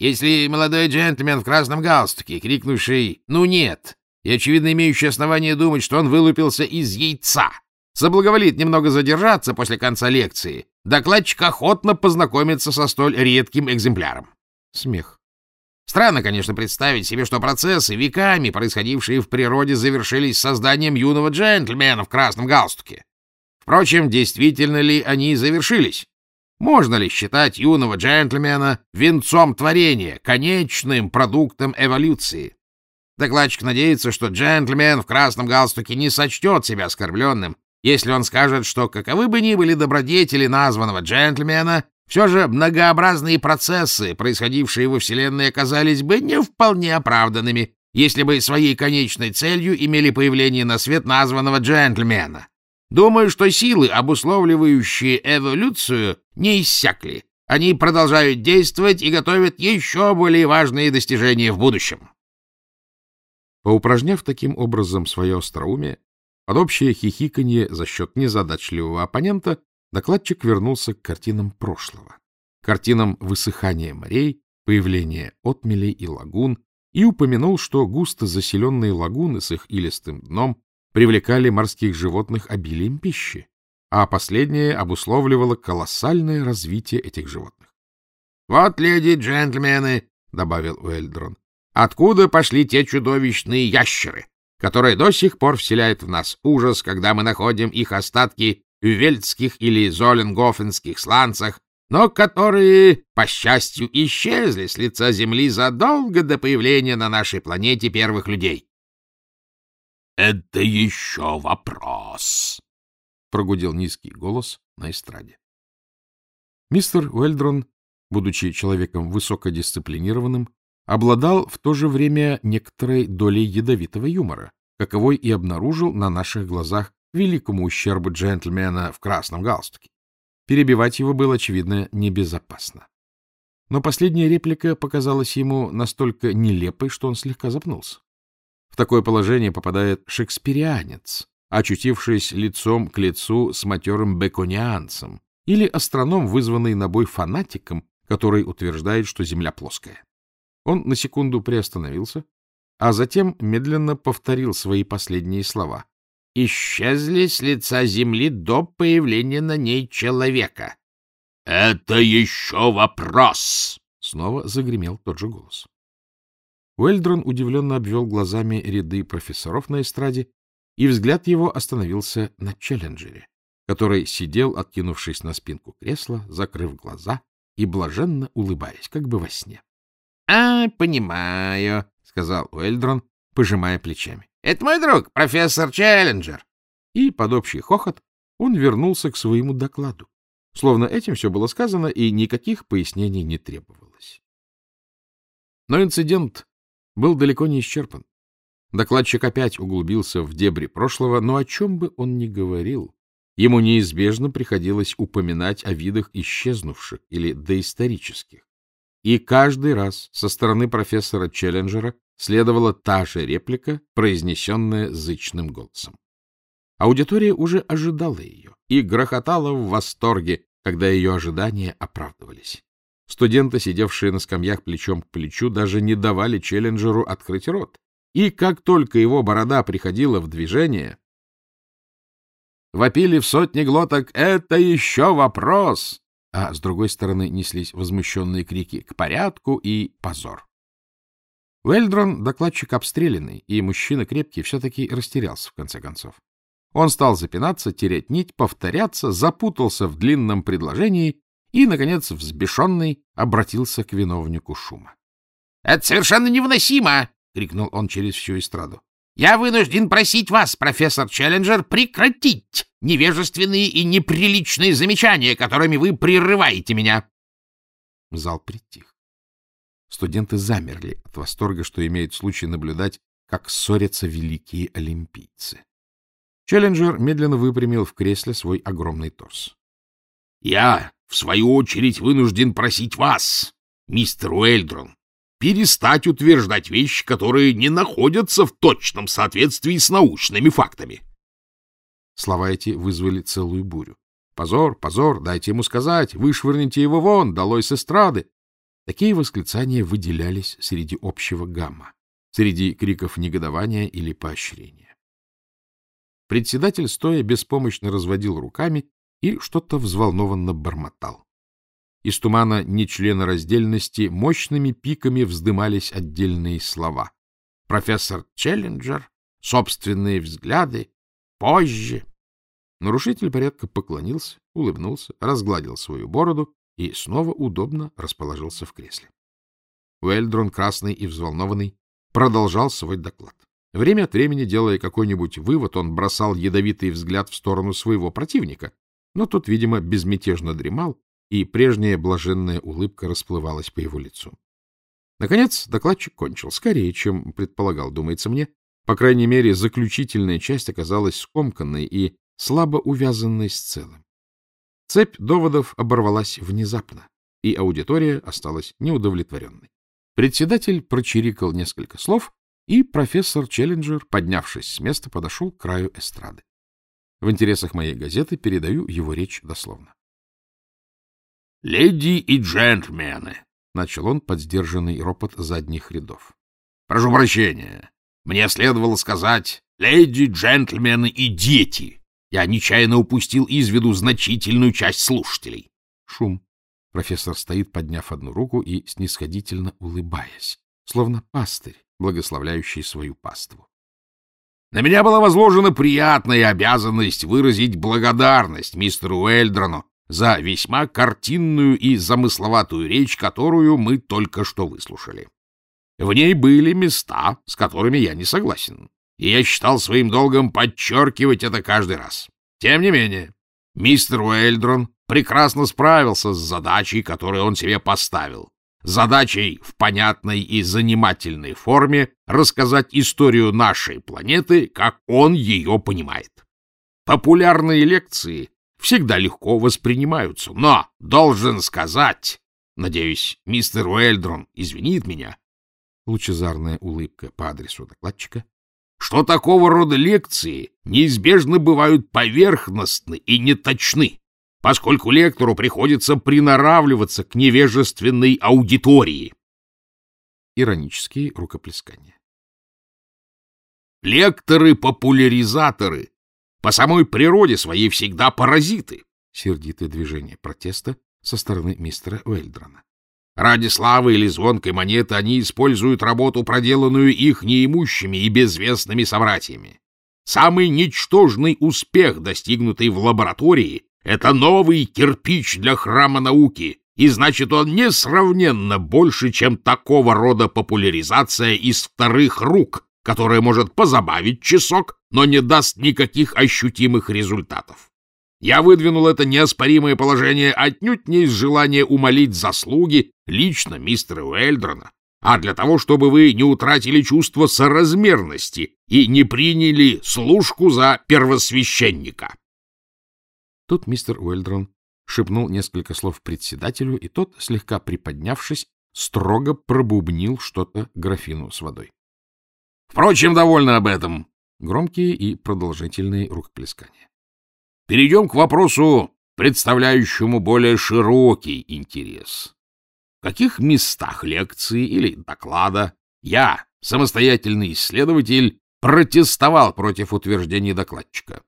Если молодой джентльмен в красном галстуке, крикнувший «Ну нет!» и, очевидно, имеющий основание думать, что он вылупился из яйца, соблаговолит немного задержаться после конца лекции, докладчик охотно познакомится со столь редким экземпляром. Смех. Странно, конечно, представить себе, что процессы, веками происходившие в природе, завершились созданием юного джентльмена в красном галстуке. Впрочем, действительно ли они завершились? Можно ли считать юного джентльмена венцом творения, конечным продуктом эволюции? Докладчик надеется, что джентльмен в красном галстуке не сочтет себя оскорбленным, если он скажет, что каковы бы ни были добродетели названного джентльмена, все же многообразные процессы, происходившие во Вселенной, оказались бы не вполне оправданными, если бы своей конечной целью имели появление на свет названного джентльмена. Думаю, что силы, обусловливающие эволюцию, не иссякли. Они продолжают действовать и готовят еще более важные достижения в будущем. Поупражняв таким образом свое остроумие, под общее хихиканье за счет незадачливого оппонента, докладчик вернулся к картинам прошлого, картинам высыхания морей, появления отмелей и лагун, и упомянул, что густо заселенные лагуны с их илистым дном привлекали морских животных обилием пищи, а последнее обусловливало колоссальное развитие этих животных. — Вот, леди джентльмены, — добавил Уэльдрон, Откуда пошли те чудовищные ящеры, которые до сих пор вселяют в нас ужас, когда мы находим их остатки в вельтских или золенгофенских сланцах, но которые, по счастью, исчезли с лица Земли задолго до появления на нашей планете первых людей? — Это еще вопрос, — прогудел низкий голос на эстраде. Мистер Уэльдрон, будучи человеком высокодисциплинированным, обладал в то же время некоторой долей ядовитого юмора, каковой и обнаружил на наших глазах великому ущербу джентльмена в красном галстуке. Перебивать его было, очевидно, небезопасно. Но последняя реплика показалась ему настолько нелепой, что он слегка запнулся. В такое положение попадает шекспирианец, очутившись лицом к лицу с матерым беконианцем, или астроном, вызванный на бой фанатиком, который утверждает, что Земля плоская. Он на секунду приостановился, а затем медленно повторил свои последние слова. «Исчезли с лица земли до появления на ней человека». «Это еще вопрос!» — снова загремел тот же голос. Уэльдрон удивленно обвел глазами ряды профессоров на эстраде, и взгляд его остановился на Челленджере, который сидел, откинувшись на спинку кресла, закрыв глаза и блаженно улыбаясь, как бы во сне. — А, понимаю, — сказал Уэльдрон, пожимая плечами. — Это мой друг, профессор Челленджер. И под общий хохот он вернулся к своему докладу. Словно этим все было сказано, и никаких пояснений не требовалось. Но инцидент был далеко не исчерпан. Докладчик опять углубился в дебри прошлого, но о чем бы он ни говорил, ему неизбежно приходилось упоминать о видах исчезнувших или доисторических. И каждый раз со стороны профессора Челленджера следовала та же реплика, произнесенная зычным голосом. Аудитория уже ожидала ее и грохотала в восторге, когда ее ожидания оправдывались. Студенты, сидевшие на скамьях плечом к плечу, даже не давали Челленджеру открыть рот. И как только его борода приходила в движение, вопили в сотни глоток «Это еще вопрос!» а с другой стороны неслись возмущенные крики «К порядку!» и «Позор!». Уэльдрон, докладчик обстрелянный, и мужчина крепкий, все-таки растерялся в конце концов. Он стал запинаться, терять нить, повторяться, запутался в длинном предложении и, наконец, взбешенный, обратился к виновнику шума. — Это совершенно невыносимо! — крикнул он через всю эстраду. Я вынужден просить вас, профессор Челленджер, прекратить невежественные и неприличные замечания, которыми вы прерываете меня. Зал притих. Студенты замерли от восторга, что имеют случай наблюдать, как ссорятся великие олимпийцы. Челленджер медленно выпрямил в кресле свой огромный торс. — Я, в свою очередь, вынужден просить вас, мистер Уэльдрон, перестать утверждать вещи, которые не находятся в точном соответствии с научными фактами. Слова эти вызвали целую бурю. Позор, позор, дайте ему сказать, вышвырните его вон, долой с эстрады. Такие восклицания выделялись среди общего гамма, среди криков негодования или поощрения. Председатель, стоя, беспомощно разводил руками и что-то взволнованно бормотал. Из тумана нечленораздельности мощными пиками вздымались отдельные слова. Профессор Челленджер, собственные взгляды, позже. Нарушитель порядка поклонился, улыбнулся, разгладил свою бороду и снова удобно расположился в кресле. Уэльдрон, красный и взволнованный, продолжал свой доклад. Время от времени, делая какой-нибудь вывод, он бросал ядовитый взгляд в сторону своего противника, но тот, видимо, безмятежно дремал, и прежняя блаженная улыбка расплывалась по его лицу. Наконец, докладчик кончил, скорее, чем предполагал, думается мне. По крайней мере, заключительная часть оказалась скомканной и слабо увязанной с целым. Цепь доводов оборвалась внезапно, и аудитория осталась неудовлетворенной. Председатель прочирикал несколько слов, и профессор Челленджер, поднявшись с места, подошел к краю эстрады. В интересах моей газеты передаю его речь дословно. — Леди и джентльмены, — начал он под сдержанный ропот задних рядов. — Прошу прощения. Мне следовало сказать «леди, джентльмены и дети». Я нечаянно упустил из виду значительную часть слушателей. Шум. Профессор стоит, подняв одну руку и снисходительно улыбаясь, словно пастырь, благословляющий свою паству. На меня была возложена приятная обязанность выразить благодарность мистеру Эльдрону за весьма картинную и замысловатую речь, которую мы только что выслушали. В ней были места, с которыми я не согласен, и я считал своим долгом подчеркивать это каждый раз. Тем не менее, мистер Уэльдрон прекрасно справился с задачей, которую он себе поставил. Задачей в понятной и занимательной форме рассказать историю нашей планеты, как он ее понимает. Популярные лекции всегда легко воспринимаются, но, должен сказать, надеюсь, мистер Уэльдрон извинит меня, лучезарная улыбка по адресу докладчика, что такого рода лекции неизбежно бывают поверхностны и неточны, поскольку лектору приходится приноравливаться к невежественной аудитории. Иронические рукоплескания. Лекторы-популяризаторы по самой природе своей всегда паразиты. Сердитое движение протеста со стороны мистера Уэльдрона. Ради славы или звонкой монеты они используют работу, проделанную их неимущими и безвестными собратьями. Самый ничтожный успех, достигнутый в лаборатории, это новый кирпич для храма науки, и значит он несравненно больше, чем такого рода популяризация из вторых рук, которая может позабавить часок, но не даст никаких ощутимых результатов. Я выдвинул это неоспоримое положение отнюдь не из желания умолить заслуги лично мистера Уэльдрона, а для того, чтобы вы не утратили чувство соразмерности и не приняли служку за первосвященника. Тут мистер Уэльдрон шепнул несколько слов председателю, и тот, слегка приподнявшись, строго пробубнил что-то графину с водой. — Впрочем, довольно об этом. Громкие и продолжительные рукоплескания. Перейдем к вопросу, представляющему более широкий интерес. В каких местах лекции или доклада я, самостоятельный исследователь, протестовал против утверждений докладчика?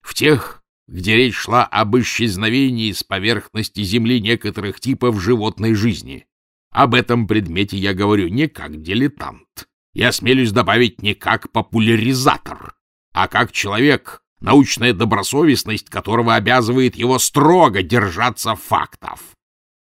В тех, где речь шла об исчезновении с поверхности Земли некоторых типов животной жизни. Об этом предмете я говорю не как дилетант. Я смелюсь добавить не как популяризатор, а как человек, научная добросовестность которого обязывает его строго держаться фактов.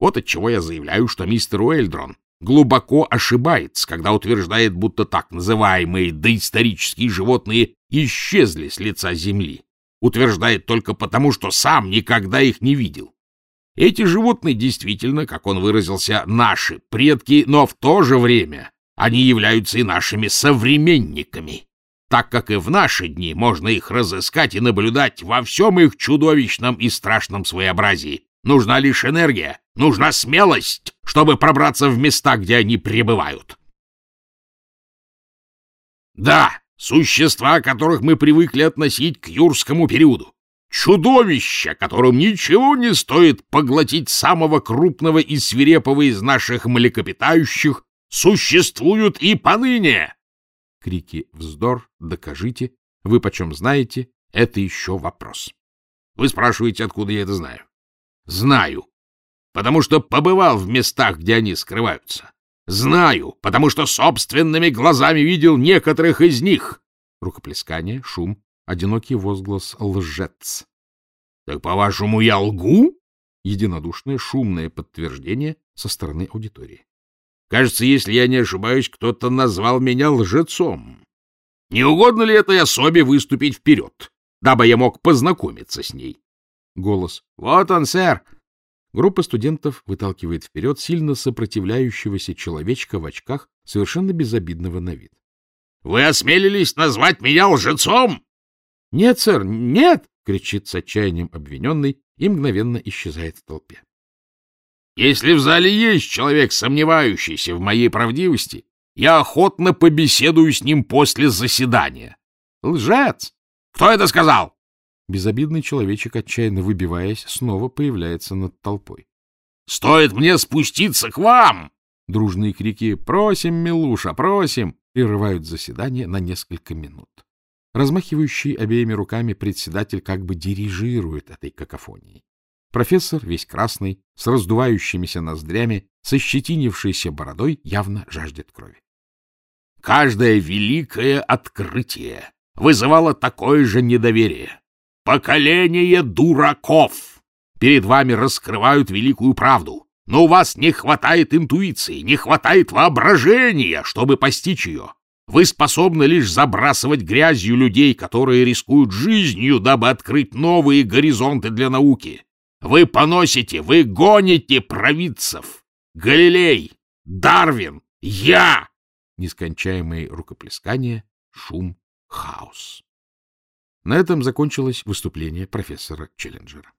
Вот отчего я заявляю, что мистер Уэльдрон глубоко ошибается, когда утверждает, будто так называемые доисторические животные исчезли с лица Земли. Утверждает только потому, что сам никогда их не видел. Эти животные действительно, как он выразился, наши предки, но в то же время они являются и нашими современниками так как и в наши дни можно их разыскать и наблюдать во всем их чудовищном и страшном своеобразии. Нужна лишь энергия, нужна смелость, чтобы пробраться в места, где они пребывают. Да, существа, которых мы привыкли относить к юрскому периоду. чудовища, которым ничего не стоит поглотить самого крупного и свирепого из наших млекопитающих, существуют и поныне. Крики «Вздор! Докажите! Вы почем знаете?» — это еще вопрос. Вы спрашиваете, откуда я это знаю? Знаю, потому что побывал в местах, где они скрываются. Знаю, потому что собственными глазами видел некоторых из них. Рукоплескание, шум, одинокий возглас «лжец». — Так, по-вашему, я лгу? Единодушное шумное подтверждение со стороны аудитории. Кажется, если я не ошибаюсь, кто-то назвал меня лжецом. Не угодно ли этой особе выступить вперед, дабы я мог познакомиться с ней? Голос. — Вот он, сэр! Группа студентов выталкивает вперед сильно сопротивляющегося человечка в очках, совершенно безобидного на вид. — Вы осмелились назвать меня лжецом? — Нет, сэр, нет! — кричит с отчаянием обвиненный и мгновенно исчезает в толпе. — Если в зале есть человек, сомневающийся в моей правдивости, я охотно побеседую с ним после заседания. — Лжец! Кто это сказал? Безобидный человечек, отчаянно выбиваясь, снова появляется над толпой. — Стоит мне спуститься к вам! Дружные крики «Просим, Милуша, просим!» прерывают заседание на несколько минут. Размахивающий обеими руками председатель как бы дирижирует этой какофонией. Профессор, весь красный, с раздувающимися ноздрями, со щетинившейся бородой, явно жаждет крови. Каждое великое открытие вызывало такое же недоверие. Поколение дураков! Перед вами раскрывают великую правду, но у вас не хватает интуиции, не хватает воображения, чтобы постичь ее. Вы способны лишь забрасывать грязью людей, которые рискуют жизнью, дабы открыть новые горизонты для науки. Вы поносите, вы гоните провидцев. Галилей, Дарвин, я! Нескончаемые рукоплескания, шум, хаос. На этом закончилось выступление профессора Челленджера.